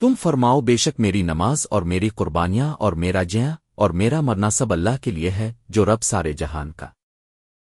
تم فرماؤ بے شک میری نماز اور میری قربانیاں اور میرا جیاں اور میرا مرنا سب اللہ کے لیے ہے جو رب سارے جہان کا۔